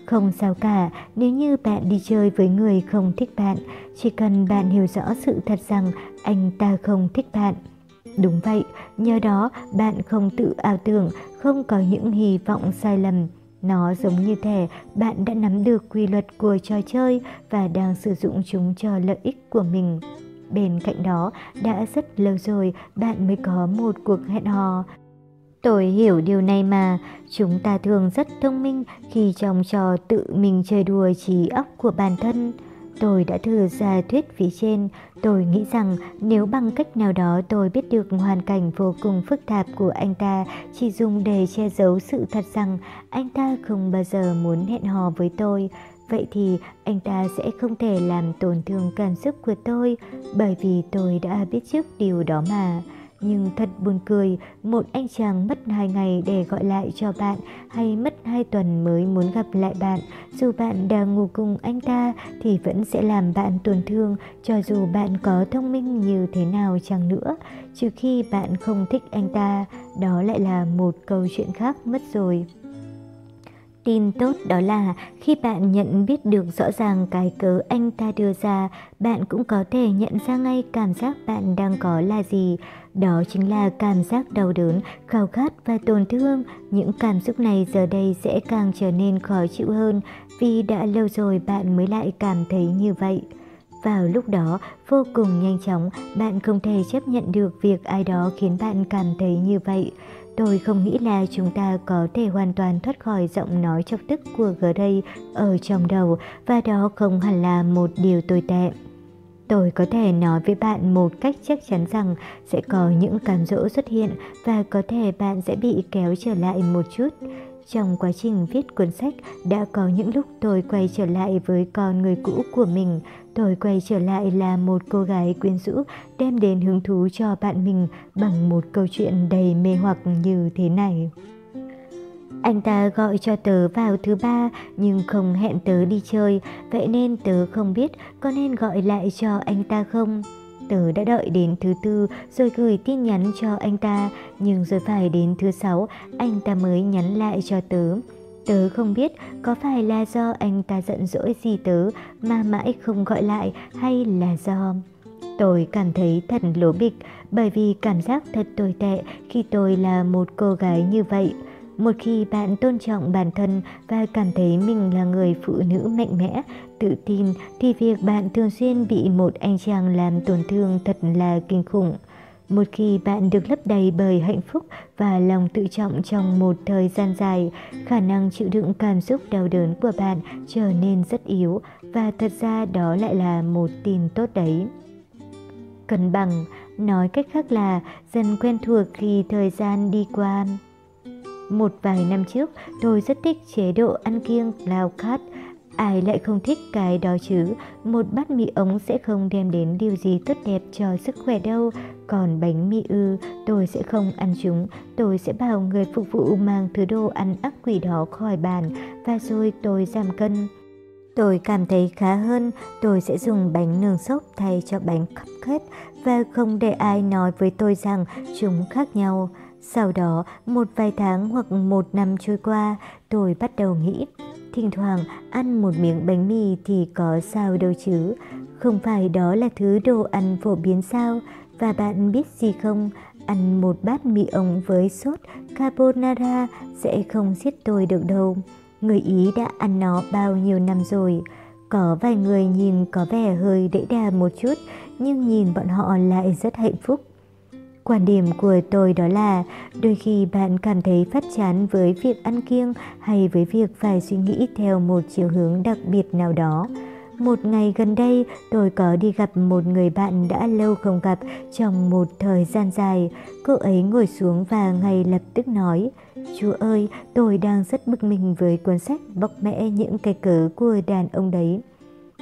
Không sao cả nếu như bạn đi chơi với người không thích bạn, chỉ cần bạn hiểu rõ sự thật rằng anh ta không thích bạn Đúng vậy, nhờ đó bạn không tự ảo tưởng, không có những hy vọng sai lầm. Nó giống như thể bạn đã nắm được quy luật của trò chơi và đang sử dụng chúng cho lợi ích của mình. Bên cạnh đó, đã rất lâu rồi bạn mới có một cuộc hẹn hò. Tôi hiểu điều này mà, chúng ta thường rất thông minh khi trong trò tự mình chơi đùa trí óc của bản thân. Tôi đã thử ra thuyết phía trên, tôi nghĩ rằng nếu bằng cách nào đó tôi biết được hoàn cảnh vô cùng phức tạp của anh ta chỉ dùng để che giấu sự thật rằng anh ta không bao giờ muốn hẹn hò với tôi, vậy thì anh ta sẽ không thể làm tổn thương cảm xúc của tôi bởi vì tôi đã biết trước điều đó mà. Nhưng thật buồn cười, một anh chàng mất hai ngày để gọi lại cho bạn hay mất hai tuần mới muốn gặp lại bạn, dù bạn đang ngủ cùng anh ta thì vẫn sẽ làm bạn tổn thương cho dù bạn có thông minh như thế nào chăng nữa. Trừ khi bạn không thích anh ta, đó lại là một câu chuyện khác mất rồi. Tin tốt đó là khi bạn nhận biết được rõ ràng cái cớ anh ta đưa ra, bạn cũng có thể nhận ra ngay cảm giác bạn đang có là gì. Đó chính là cảm giác đau đớn, khao khát và tổn thương. Những cảm xúc này giờ đây sẽ càng trở nên khó chịu hơn vì đã lâu rồi bạn mới lại cảm thấy như vậy. Vào lúc đó, vô cùng nhanh chóng, bạn không thể chấp nhận được việc ai đó khiến bạn cảm thấy như vậy. Tôi không nghĩ là chúng ta có thể hoàn toàn thoát khỏi giọng nói chọc tức của gờ đây ở trong đầu và đó không hẳn là một điều tồi tệ. Tôi có thể nói với bạn một cách chắc chắn rằng sẽ có những cám dỗ xuất hiện và có thể bạn sẽ bị kéo trở lại một chút. Trong quá trình viết cuốn sách, đã có những lúc tôi quay trở lại với con người cũ của mình. Tôi quay trở lại là một cô gái quyến rũ đem đến hứng thú cho bạn mình bằng một câu chuyện đầy mê hoặc như thế này. Anh ta gọi cho tớ vào thứ ba nhưng không hẹn tớ đi chơi, vậy nên tớ không biết có nên gọi lại cho anh ta không. Tớ đã đợi đến thứ tư rồi gửi tin nhắn cho anh ta, nhưng rồi phải đến thứ sáu anh ta mới nhắn lại cho tớ. Tớ không biết có phải là do anh ta giận dỗi gì tớ mà mãi không gọi lại hay là do... Tôi cảm thấy thật lố bịch bởi vì cảm giác thật tồi tệ khi tôi là một cô gái như vậy. Một khi bạn tôn trọng bản thân và cảm thấy mình là người phụ nữ mạnh mẽ, tự tin thì việc bạn thường xuyên bị một anh chàng làm tổn thương thật là kinh khủng. Một khi bạn được lấp đầy bởi hạnh phúc và lòng tự trọng trong một thời gian dài, khả năng chịu đựng cảm xúc đau đớn của bạn trở nên rất yếu và thật ra đó lại là một tin tốt đấy. Cân bằng, nói cách khác là dần quen thuộc khi thời gian đi qua. Một vài năm trước, tôi rất thích chế độ ăn kiêng lao cát. Ai lại không thích cái đó chứ, một bát mì ống sẽ không đem đến điều gì tốt đẹp cho sức khỏe đâu. Còn bánh mì ư, tôi sẽ không ăn chúng, tôi sẽ bảo người phục vụ mang thứ đồ ăn ác quỷ đó khỏi bàn và rồi tôi giảm cân. Tôi cảm thấy khá hơn, tôi sẽ dùng bánh nướng xốp thay cho bánh cupcake và không để ai nói với tôi rằng chúng khác nhau. Sau đó, một vài tháng hoặc một năm trôi qua, tôi bắt đầu nghĩ, thỉnh thoảng ăn một miếng bánh mì thì có sao đâu chứ, không phải đó là thứ đồ ăn phổ biến sao, và bạn biết gì không, ăn một bát mì ống với sốt carbonara sẽ không giết tôi được đâu. Người Ý đã ăn nó bao nhiêu năm rồi. Có vài người nhìn có vẻ hơi đễ đà một chút, nhưng nhìn bọn họ lại rất hạnh phúc. Quan điểm của tôi đó là đôi khi bạn cảm thấy phát chán với việc ăn kiêng hay với việc phải suy nghĩ theo một chiều hướng đặc biệt nào đó. Một ngày gần đây, tôi có đi gặp một người bạn đã lâu không gặp trong một thời gian dài. Cô ấy ngồi xuống và ngay lập tức nói, Chúa ơi, tôi đang rất bực mình với cuốn sách bóc mẽ những cái cớ của đàn ông đấy.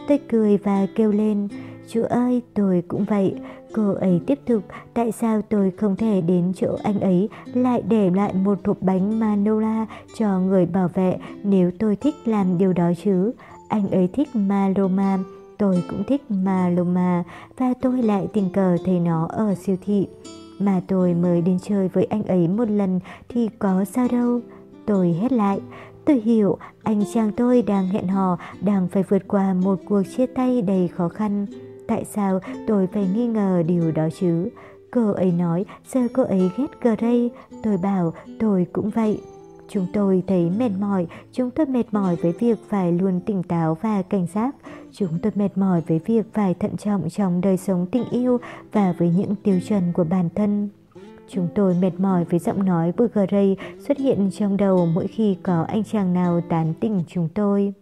Tôi cười và kêu lên, Chúa ơi, tôi cũng vậy. Cô ấy tiếp tục, tại sao tôi không thể đến chỗ anh ấy lại để lại một hộp bánh Manola cho người bảo vệ nếu tôi thích làm điều đó chứ? Anh ấy thích Maloma, tôi cũng thích Maloma và tôi lại tình cờ thấy nó ở siêu thị. Mà tôi mới đến chơi với anh ấy một lần thì có sao đâu. Tôi hét lại, tôi hiểu anh chàng tôi đang hẹn hò, đang phải vượt qua một cuộc chia tay đầy khó khăn. Tại sao tôi phải nghi ngờ điều đó chứ? Cô ấy nói giờ cô ấy ghét Gray, tôi bảo tôi cũng vậy. Chúng tôi thấy mệt mỏi, chúng tôi mệt mỏi với việc phải luôn tỉnh táo và cảnh giác. Chúng tôi mệt mỏi với việc phải thận trọng trong đời sống tình yêu và với những tiêu chuẩn của bản thân. Chúng tôi mệt mỏi với giọng nói của Gray xuất hiện trong đầu mỗi khi có anh chàng nào tán tỉnh chúng tôi.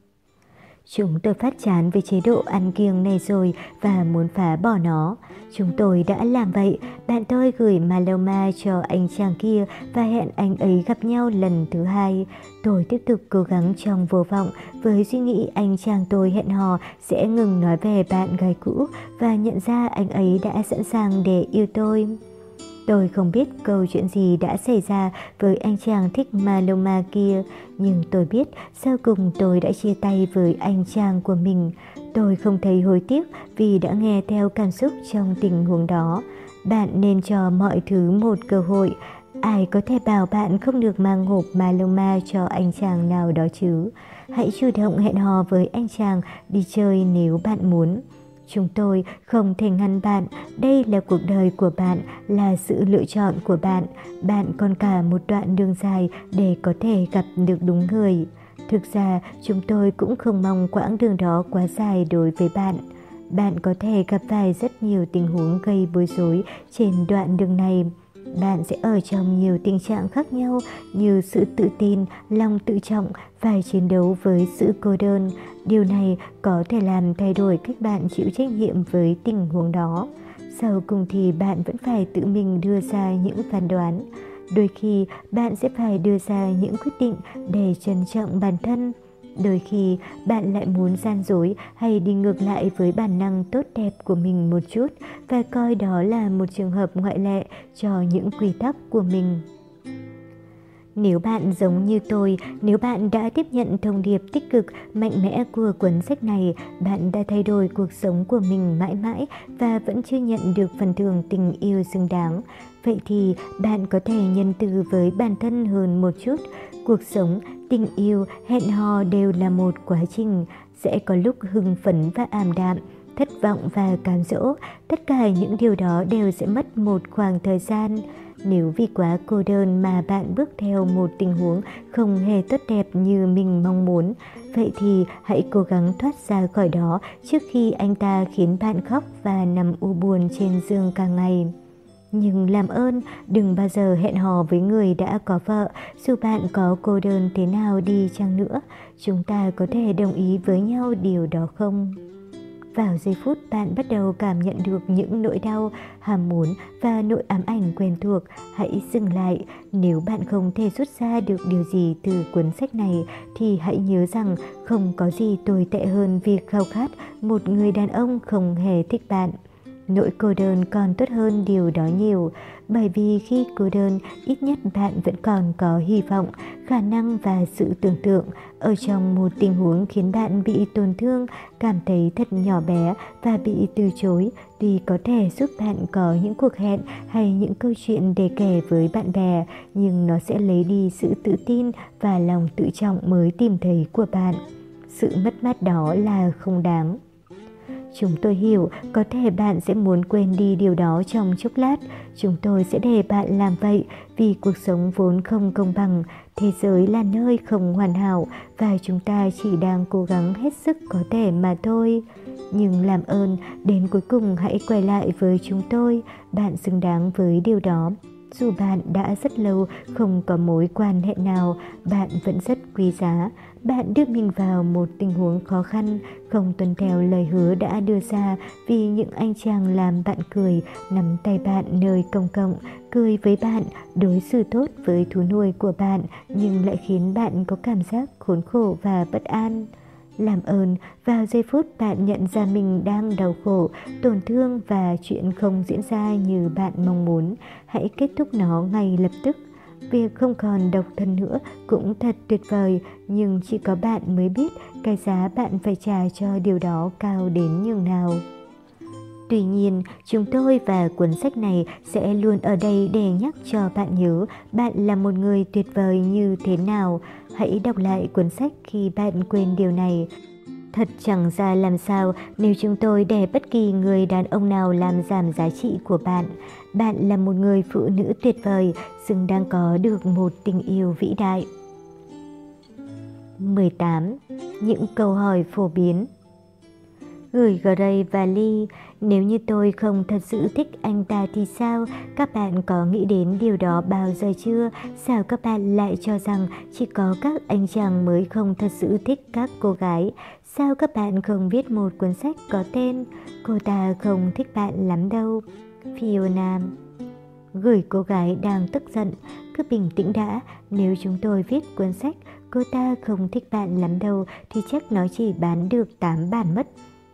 Chúng tôi phát chán với chế độ ăn kiêng này rồi và muốn phá bỏ nó. Chúng tôi đã làm vậy, bạn tôi gửi Maloma cho anh chàng kia và hẹn anh ấy gặp nhau lần thứ hai. Tôi tiếp tục cố gắng trong vô vọng với suy nghĩ anh chàng tôi hẹn hò sẽ ngừng nói về bạn gái cũ và nhận ra anh ấy đã sẵn sàng để yêu tôi. Tôi không biết câu chuyện gì đã xảy ra với anh chàng thích Maloma kia, nhưng tôi biết sau cùng tôi đã chia tay với anh chàng của mình. Tôi không thấy hối tiếc vì đã nghe theo cảm xúc trong tình huống đó. Bạn nên cho mọi thứ một cơ hội. Ai có thể bảo bạn không được mang hộp Maloma cho anh chàng nào đó chứ? Hãy chủ động hẹn hò với anh chàng đi chơi nếu bạn muốn. Chúng tôi không thể ngăn bạn, đây là cuộc đời của bạn, là sự lựa chọn của bạn. Bạn còn cả một đoạn đường dài để có thể gặp được đúng người. Thực ra, chúng tôi cũng không mong quãng đường đó quá dài đối với bạn. Bạn có thể gặp phải rất nhiều tình huống gây bối rối trên đoạn đường này. Bạn sẽ ở trong nhiều tình trạng khác nhau như sự tự tin, lòng tự trọng, phải chiến đấu với sự cô đơn. Điều này có thể làm thay đổi cách bạn chịu trách nhiệm với tình huống đó. Sau cùng thì bạn vẫn phải tự mình đưa ra những phán đoán. Đôi khi bạn sẽ phải đưa ra những quyết định để trân trọng bản thân. Đôi khi bạn lại muốn gian dối hay đi ngược lại với bản năng tốt đẹp của mình một chút và coi đó là một trường hợp ngoại lệ cho những quy tắc của mình. Nếu bạn giống như tôi, nếu bạn đã tiếp nhận thông điệp tích cực, mạnh mẽ của cuốn sách này, bạn đã thay đổi cuộc sống của mình mãi mãi và vẫn chưa nhận được phần thưởng tình yêu xứng đáng. Vậy thì bạn có thể nhân từ với bản thân hơn một chút. Cuộc sống, tình yêu, hẹn hò đều là một quá trình, sẽ có lúc hưng phấn và ảm đạm, thất vọng và cám dỗ. Tất cả những điều đó đều sẽ mất một khoảng thời gian. Nếu vì quá cô đơn mà bạn bước theo một tình huống không hề tốt đẹp như mình mong muốn, vậy thì hãy cố gắng thoát ra khỏi đó trước khi anh ta khiến bạn khóc và nằm u buồn trên giường cả ngày. Nhưng làm ơn, đừng bao giờ hẹn hò với người đã có vợ, dù bạn có cô đơn thế nào đi chăng nữa, chúng ta có thể đồng ý với nhau điều đó không? Vào giây phút bạn bắt đầu cảm nhận được những nỗi đau, ham muốn và nỗi ám ảnh quen thuộc, hãy dừng lại. Nếu bạn không thể rút ra được điều gì từ cuốn sách này thì hãy nhớ rằng không có gì tồi tệ hơn việc khao khát một người đàn ông không hề thích bạn. Nỗi cô đơn còn tốt hơn điều đó nhiều, bởi vì khi cô đơn, ít nhất bạn vẫn còn có hy vọng, khả năng và sự tưởng tượng. Ở trong một tình huống khiến bạn bị tổn thương, cảm thấy thật nhỏ bé và bị từ chối, tuy có thể giúp bạn có những cuộc hẹn hay những câu chuyện để kể với bạn bè, nhưng nó sẽ lấy đi sự tự tin và lòng tự trọng mới tìm thấy của bạn. Sự mất mát đó là không đáng. Chúng tôi hiểu có thể bạn sẽ muốn quên đi điều đó trong chốc lát. Chúng tôi sẽ để bạn làm vậy vì cuộc sống vốn không công bằng, thế giới là nơi không hoàn hảo và chúng ta chỉ đang cố gắng hết sức có thể mà thôi. Nhưng làm ơn, đến cuối cùng hãy quay lại với chúng tôi, bạn xứng đáng với điều đó. Dù bạn đã rất lâu không có mối quan hệ nào, bạn vẫn rất quý giá. Bạn đưa mình vào một tình huống khó khăn, không tuân theo lời hứa đã đưa ra vì những anh chàng làm bạn cười, nắm tay bạn nơi công cộng, cười với bạn, đối xử tốt với thú nuôi của bạn nhưng lại khiến bạn có cảm giác khốn khổ và bất an. Làm ơn, vào giây phút bạn nhận ra mình đang đau khổ, tổn thương và chuyện không diễn ra như bạn mong muốn, hãy kết thúc nó ngay lập tức. Việc không còn độc thân nữa cũng thật tuyệt vời, nhưng chỉ có bạn mới biết cái giá bạn phải trả cho điều đó cao đến nhường nào. Tuy nhiên, chúng tôi và cuốn sách này sẽ luôn ở đây để nhắc cho bạn nhớ bạn là một người tuyệt vời như thế nào. Hãy đọc lại cuốn sách khi bạn quên điều này. Thật chẳng ra làm sao nếu chúng tôi để bất kỳ người đàn ông nào làm giảm giá trị của bạn. Bạn là một người phụ nữ tuyệt vời, xứng đáng có được một tình yêu vĩ đại. 18. Những câu hỏi phổ biến Gửi Gray và Lee, nếu như tôi không thật sự thích anh ta thì sao? Các bạn có nghĩ đến điều đó bao giờ chưa? Sao các bạn lại cho rằng chỉ có các anh chàng mới không thật sự thích các cô gái? Sao các bạn không viết một cuốn sách có tên Cô ta không thích bạn lắm đâu? Fiona Gửi cô gái đang tức giận, cứ bình tĩnh đã, nếu chúng tôi viết cuốn sách cô ta không thích bạn lắm đâu thì chắc nó chỉ bán được 8 bản mất.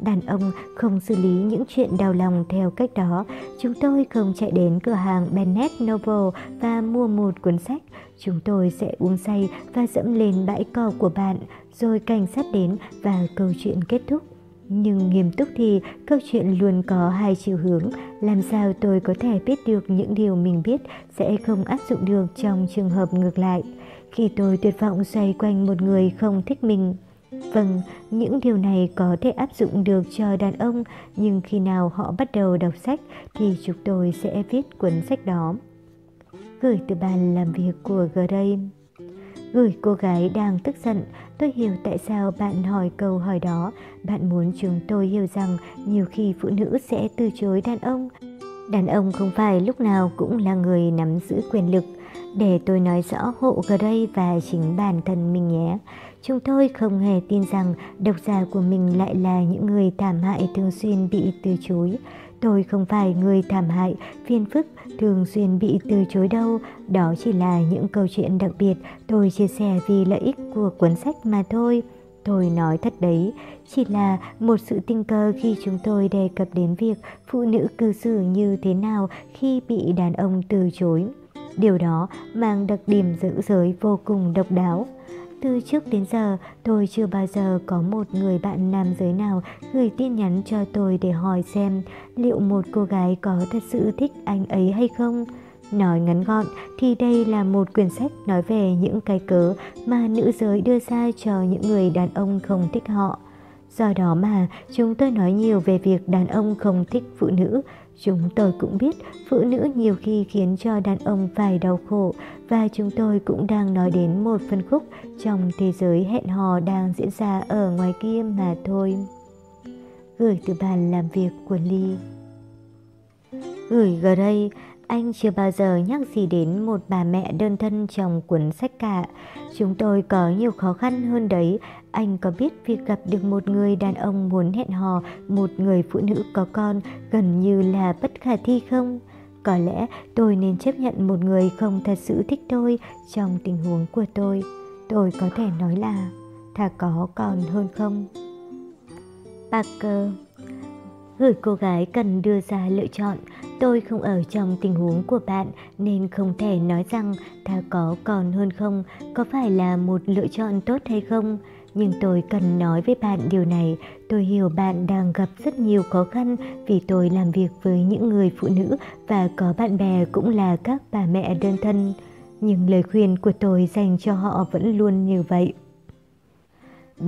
Đàn ông không xử lý những chuyện đau lòng theo cách đó. Chúng tôi không chạy đến cửa hàng Bennett Noble và mua một cuốn sách. Chúng tôi sẽ uống say và dẫm lên bãi cỏ của bạn, rồi cảnh sát đến và câu chuyện kết thúc. Nhưng nghiêm túc thì câu chuyện luôn có hai chiều hướng, làm sao tôi có thể biết được những điều mình biết sẽ không áp dụng được trong trường hợp ngược lại. Khi tôi tuyệt vọng xoay quanh một người không thích mình, Vâng, những điều này có thể áp dụng được cho đàn ông, nhưng khi nào họ bắt đầu đọc sách thì chúng tôi sẽ viết cuốn sách đó. Gửi từ bàn làm việc của Gray Gửi cô gái đang tức giận, tôi hiểu tại sao bạn hỏi câu hỏi đó. Bạn muốn chúng tôi hiểu rằng nhiều khi phụ nữ sẽ từ chối đàn ông. Đàn ông không phải lúc nào cũng là người nắm giữ quyền lực. Để tôi nói rõ hộ Gray và chính bản thân mình nhé. Chúng tôi không hề tin rằng độc giả của mình lại là những người thảm hại thường xuyên bị từ chối. Tôi không phải người thảm hại, phiền phức, thường xuyên bị từ chối đâu. Đó chỉ là những câu chuyện đặc biệt tôi chia sẻ vì lợi ích của cuốn sách mà thôi. Tôi nói thật đấy, chỉ là một sự tình cờ khi chúng tôi đề cập đến việc phụ nữ cư xử như thế nào khi bị đàn ông từ chối. Điều đó mang đặc điểm giữ giới vô cùng độc đáo. Từ trước đến giờ, tôi chưa bao giờ có một người bạn nam giới nào gửi tin nhắn cho tôi để hỏi xem liệu một cô gái có thật sự thích anh ấy hay không. Nói ngắn gọn thì đây là một quyển sách nói về những cái cớ mà nữ giới đưa ra cho những người đàn ông không thích họ. Do đó mà chúng tôi nói nhiều về việc đàn ông không thích phụ nữ, Chúng tôi cũng biết phụ nữ nhiều khi khiến cho đàn ông phải đau khổ và chúng tôi cũng đang nói đến một phân khúc trong thế giới hẹn hò đang diễn ra ở ngoài kia mà thôi. Gửi từ bàn làm việc của Ly Gửi Gray, anh chưa bao giờ nhắc gì đến một bà mẹ đơn thân trong cuốn sách cả. Chúng tôi có nhiều khó khăn hơn đấy. Anh có biết việc gặp được một người đàn ông muốn hẹn hò, một người phụ nữ có con gần như là bất khả thi không? Có lẽ tôi nên chấp nhận một người không thật sự thích tôi trong tình huống của tôi. Tôi có thể nói là thà có còn hơn không. Parker Gửi cô gái cần đưa ra lựa chọn Tôi không ở trong tình huống của bạn nên không thể nói rằng ta có còn hơn không có phải là một lựa chọn tốt hay không. Nhưng tôi cần nói với bạn điều này, tôi hiểu bạn đang gặp rất nhiều khó khăn vì tôi làm việc với những người phụ nữ và có bạn bè cũng là các bà mẹ đơn thân. Nhưng lời khuyên của tôi dành cho họ vẫn luôn như vậy.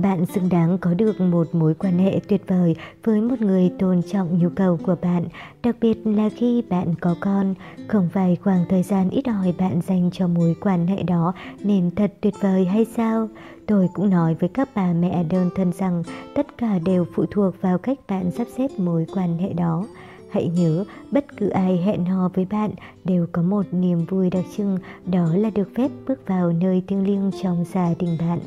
Bạn xứng đáng có được một mối quan hệ tuyệt vời với một người tôn trọng nhu cầu của bạn, đặc biệt là khi bạn có con. Không phải khoảng thời gian ít ỏi bạn dành cho mối quan hệ đó nên thật tuyệt vời hay sao? Tôi cũng nói với các bà mẹ đơn thân rằng tất cả đều phụ thuộc vào cách bạn sắp xếp mối quan hệ đó. Hãy nhớ, bất cứ ai hẹn hò với bạn đều có một niềm vui đặc trưng, đó là được phép bước vào nơi thiêng liêng trong gia đình bạn.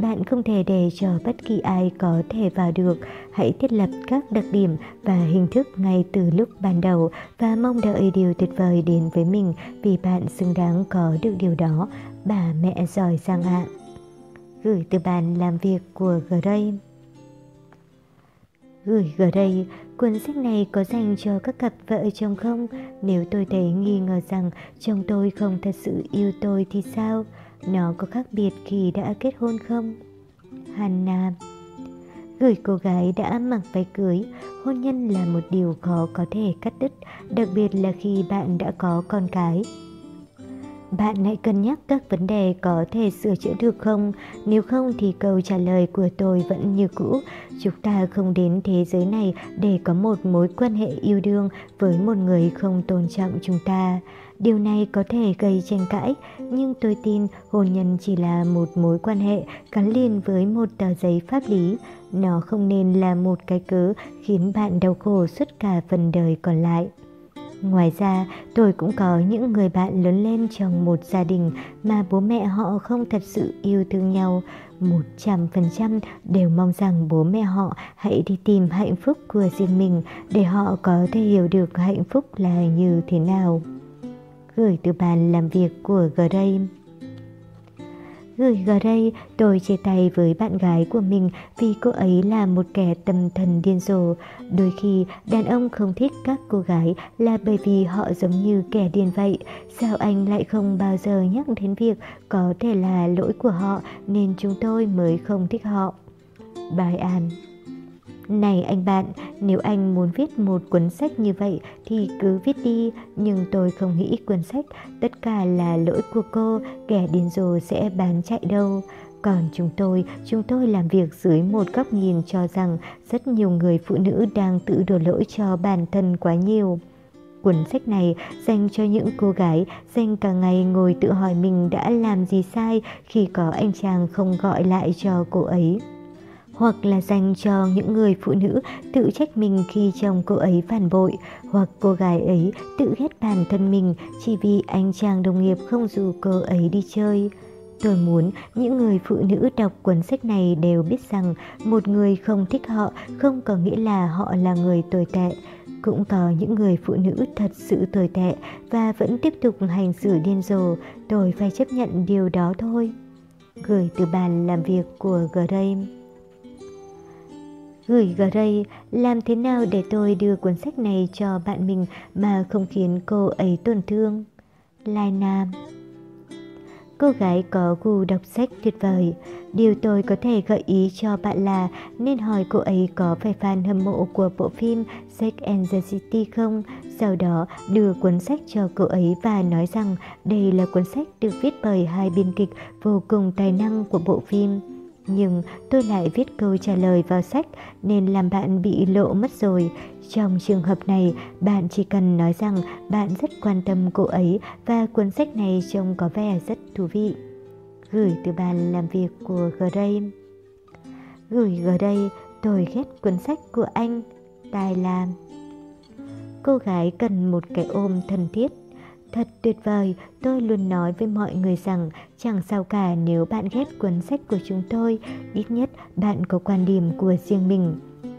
Bạn không thể để cho bất kỳ ai có thể vào được. Hãy thiết lập các đặc điểm và hình thức ngay từ lúc ban đầu và mong đợi điều tuyệt vời đến với mình vì bạn xứng đáng có được điều đó. Bà mẹ giỏi giang ạ. Gửi từ bàn làm việc của Gray. Gửi Gray, cuốn sách này có dành cho các cặp vợ chồng không? Nếu tôi thấy nghi ngờ rằng chồng tôi không thật sự yêu tôi thì sao? Nó có khác biệt khi đã kết hôn không? Hannah Gửi cô gái đã mặc váy cưới, hôn nhân là một điều khó có thể cắt đứt, đặc biệt là khi bạn đã có con cái. Bạn hãy cân nhắc các vấn đề có thể sửa chữa được không? Nếu không thì câu trả lời của tôi vẫn như cũ. Chúng ta không đến thế giới này để có một mối quan hệ yêu đương với một người không tôn trọng chúng ta. Điều này có thể gây tranh cãi, nhưng tôi tin hôn nhân chỉ là một mối quan hệ gắn liền với một tờ giấy pháp lý. Nó không nên là một cái cớ khiến bạn đau khổ suốt cả phần đời còn lại. Ngoài ra, tôi cũng có những người bạn lớn lên trong một gia đình mà bố mẹ họ không thật sự yêu thương nhau. Một trăm phần trăm đều mong rằng bố mẹ họ hãy đi tìm hạnh phúc của riêng mình để họ có thể hiểu được hạnh phúc là như thế nào. Gửi từ bàn làm việc của Gray Gửi Gray, tôi chia tay với bạn gái của mình vì cô ấy là một kẻ tâm thần điên rồ. Đôi khi, đàn ông không thích các cô gái là bởi vì họ giống như kẻ điên vậy. Sao anh lại không bao giờ nhắc đến việc có thể là lỗi của họ nên chúng tôi mới không thích họ? Bài An này anh bạn, nếu anh muốn viết một cuốn sách như vậy thì cứ viết đi, nhưng tôi không nghĩ cuốn sách tất cả là lỗi của cô, kẻ điên rồ sẽ bán chạy đâu. Còn chúng tôi, chúng tôi làm việc dưới một góc nhìn cho rằng rất nhiều người phụ nữ đang tự đổ lỗi cho bản thân quá nhiều. Cuốn sách này dành cho những cô gái dành cả ngày ngồi tự hỏi mình đã làm gì sai khi có anh chàng không gọi lại cho cô ấy hoặc là dành cho những người phụ nữ tự trách mình khi chồng cô ấy phản bội, hoặc cô gái ấy tự ghét bản thân mình chỉ vì anh chàng đồng nghiệp không dù cô ấy đi chơi. Tôi muốn những người phụ nữ đọc cuốn sách này đều biết rằng một người không thích họ không có nghĩa là họ là người tồi tệ. Cũng có những người phụ nữ thật sự tồi tệ và vẫn tiếp tục hành xử điên rồ, tôi phải chấp nhận điều đó thôi. Gửi từ bàn làm việc của Graham Gửi Gray, làm thế nào để tôi đưa cuốn sách này cho bạn mình mà không khiến cô ấy tổn thương? Lai Nam Cô gái có gu đọc sách tuyệt vời. Điều tôi có thể gợi ý cho bạn là nên hỏi cô ấy có phải fan hâm mộ của bộ phim Sex and the City không? Sau đó đưa cuốn sách cho cô ấy và nói rằng đây là cuốn sách được viết bởi hai biên kịch vô cùng tài năng của bộ phim nhưng tôi lại viết câu trả lời vào sách nên làm bạn bị lộ mất rồi. Trong trường hợp này, bạn chỉ cần nói rằng bạn rất quan tâm cô ấy và cuốn sách này trông có vẻ rất thú vị. Gửi từ bàn làm việc của Gray. Gửi Gray, tôi ghét cuốn sách của anh. Tài làm. Cô gái cần một cái ôm thân thiết Thật tuyệt vời, tôi luôn nói với mọi người rằng chẳng sao cả nếu bạn ghét cuốn sách của chúng tôi, ít nhất bạn có quan điểm của riêng mình.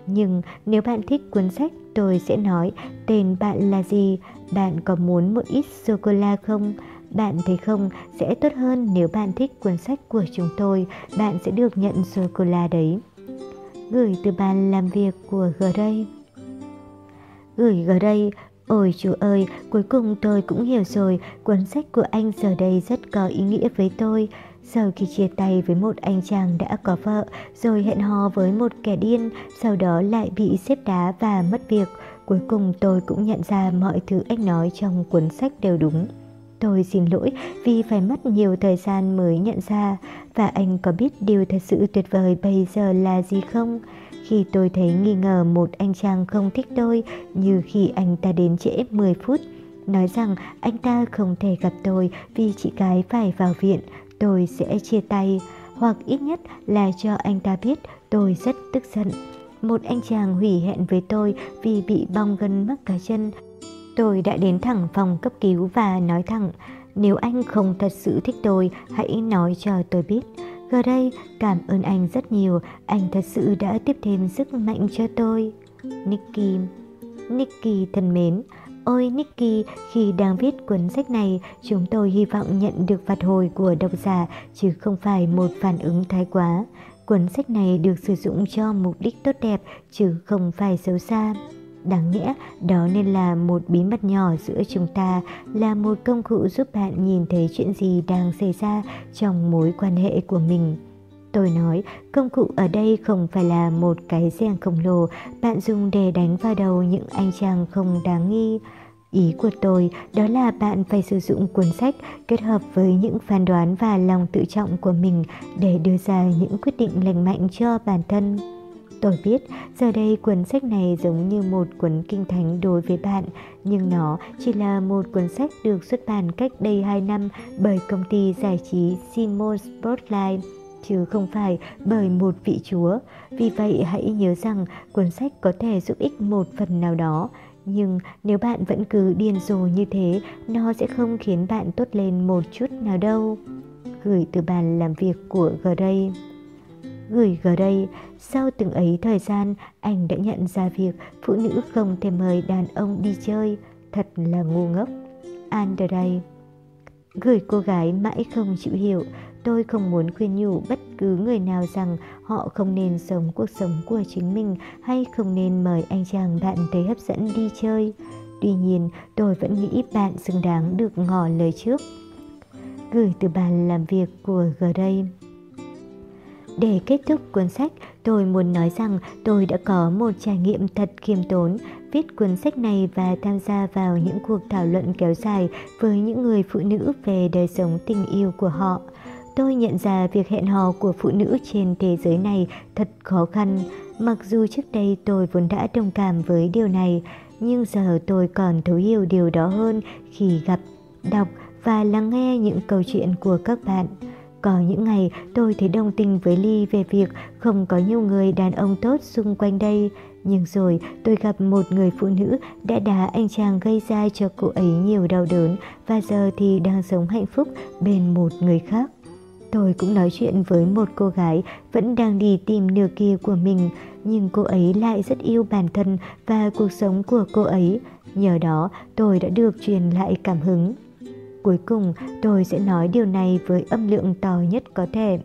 Nhưng nếu bạn thích cuốn sách, tôi sẽ nói tên bạn là gì, bạn có muốn một ít sô-cô-la không? Bạn thấy không, sẽ tốt hơn nếu bạn thích cuốn sách của chúng tôi, bạn sẽ được nhận sô-cô-la đấy. Gửi từ bàn làm việc của Gray Gửi Gray, Ôi chú ơi, cuối cùng tôi cũng hiểu rồi, cuốn sách của anh giờ đây rất có ý nghĩa với tôi. Sau khi chia tay với một anh chàng đã có vợ, rồi hẹn hò với một kẻ điên, sau đó lại bị xếp đá và mất việc. Cuối cùng tôi cũng nhận ra mọi thứ anh nói trong cuốn sách đều đúng. Tôi xin lỗi vì phải mất nhiều thời gian mới nhận ra. Và anh có biết điều thật sự tuyệt vời bây giờ là gì không? Khi tôi thấy nghi ngờ một anh chàng không thích tôi như khi anh ta đến trễ 10 phút. Nói rằng anh ta không thể gặp tôi vì chị gái phải vào viện, tôi sẽ chia tay. Hoặc ít nhất là cho anh ta biết tôi rất tức giận. Một anh chàng hủy hẹn với tôi vì bị bong gân mắc cả chân. Tôi đã đến thẳng phòng cấp cứu và nói thẳng, nếu anh không thật sự thích tôi, hãy nói cho tôi biết. Giờ đây, cảm ơn anh rất nhiều, anh thật sự đã tiếp thêm sức mạnh cho tôi. Nicky Nicky thân mến, Ôi Nicky, khi đang viết cuốn sách này, chúng tôi hy vọng nhận được phản hồi của độc giả chứ không phải một phản ứng thái quá. Cuốn sách này được sử dụng cho mục đích tốt đẹp chứ không phải xấu xa. Đáng nhẽ đó nên là một bí mật nhỏ giữa chúng ta, là một công cụ giúp bạn nhìn thấy chuyện gì đang xảy ra trong mối quan hệ của mình. Tôi nói, công cụ ở đây không phải là một cái rèn khổng lồ bạn dùng để đánh vào đầu những anh chàng không đáng nghi. Ý của tôi đó là bạn phải sử dụng cuốn sách kết hợp với những phán đoán và lòng tự trọng của mình để đưa ra những quyết định lành mạnh cho bản thân. Tôi biết giờ đây cuốn sách này giống như một cuốn kinh thánh đối với bạn, nhưng nó chỉ là một cuốn sách được xuất bản cách đây 2 năm bởi công ty giải trí Simon Spotlight chứ không phải bởi một vị chúa. Vì vậy hãy nhớ rằng cuốn sách có thể giúp ích một phần nào đó, nhưng nếu bạn vẫn cứ điên rồ như thế, nó sẽ không khiến bạn tốt lên một chút nào đâu. Gửi từ bàn làm việc của Gray Gửi đây, sau từng ấy thời gian, anh đã nhận ra việc phụ nữ không thể mời đàn ông đi chơi, thật là ngu ngốc. Andrei Gửi cô gái mãi không chịu hiểu, tôi không muốn khuyên nhủ bất cứ người nào rằng họ không nên sống cuộc sống của chính mình hay không nên mời anh chàng bạn thấy hấp dẫn đi chơi. Tuy nhiên, tôi vẫn nghĩ bạn xứng đáng được ngỏ lời trước. Gửi từ bàn làm việc của Gray để kết thúc cuốn sách, tôi muốn nói rằng tôi đã có một trải nghiệm thật khiêm tốn viết cuốn sách này và tham gia vào những cuộc thảo luận kéo dài với những người phụ nữ về đời sống tình yêu của họ. Tôi nhận ra việc hẹn hò của phụ nữ trên thế giới này thật khó khăn. Mặc dù trước đây tôi vốn đã đồng cảm với điều này, nhưng giờ tôi còn thấu hiểu điều đó hơn khi gặp, đọc và lắng nghe những câu chuyện của các bạn. Có những ngày tôi thấy đồng tình với Ly về việc không có nhiều người đàn ông tốt xung quanh đây. Nhưng rồi tôi gặp một người phụ nữ đã đá anh chàng gây ra cho cô ấy nhiều đau đớn và giờ thì đang sống hạnh phúc bên một người khác. Tôi cũng nói chuyện với một cô gái vẫn đang đi tìm nửa kia của mình, nhưng cô ấy lại rất yêu bản thân và cuộc sống của cô ấy. Nhờ đó tôi đã được truyền lại cảm hứng. Cuối cùng tôi sẽ nói điều này với âm lượng to nhất có thể.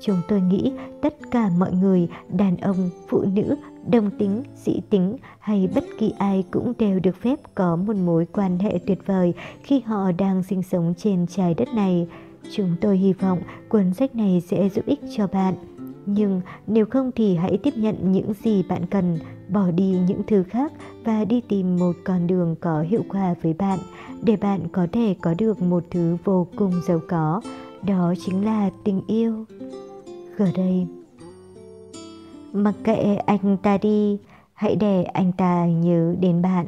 Chúng tôi nghĩ tất cả mọi người, đàn ông, phụ nữ, đồng tính, dị tính hay bất kỳ ai cũng đều được phép có một mối quan hệ tuyệt vời khi họ đang sinh sống trên trái đất này. Chúng tôi hy vọng cuốn sách này sẽ giúp ích cho bạn. Nhưng nếu không thì hãy tiếp nhận những gì bạn cần, bỏ đi những thứ khác và đi tìm một con đường có hiệu quả với bạn để bạn có thể có được một thứ vô cùng giàu có, đó chính là tình yêu. Gờ đây, mặc kệ anh ta đi, hãy để anh ta nhớ đến bạn.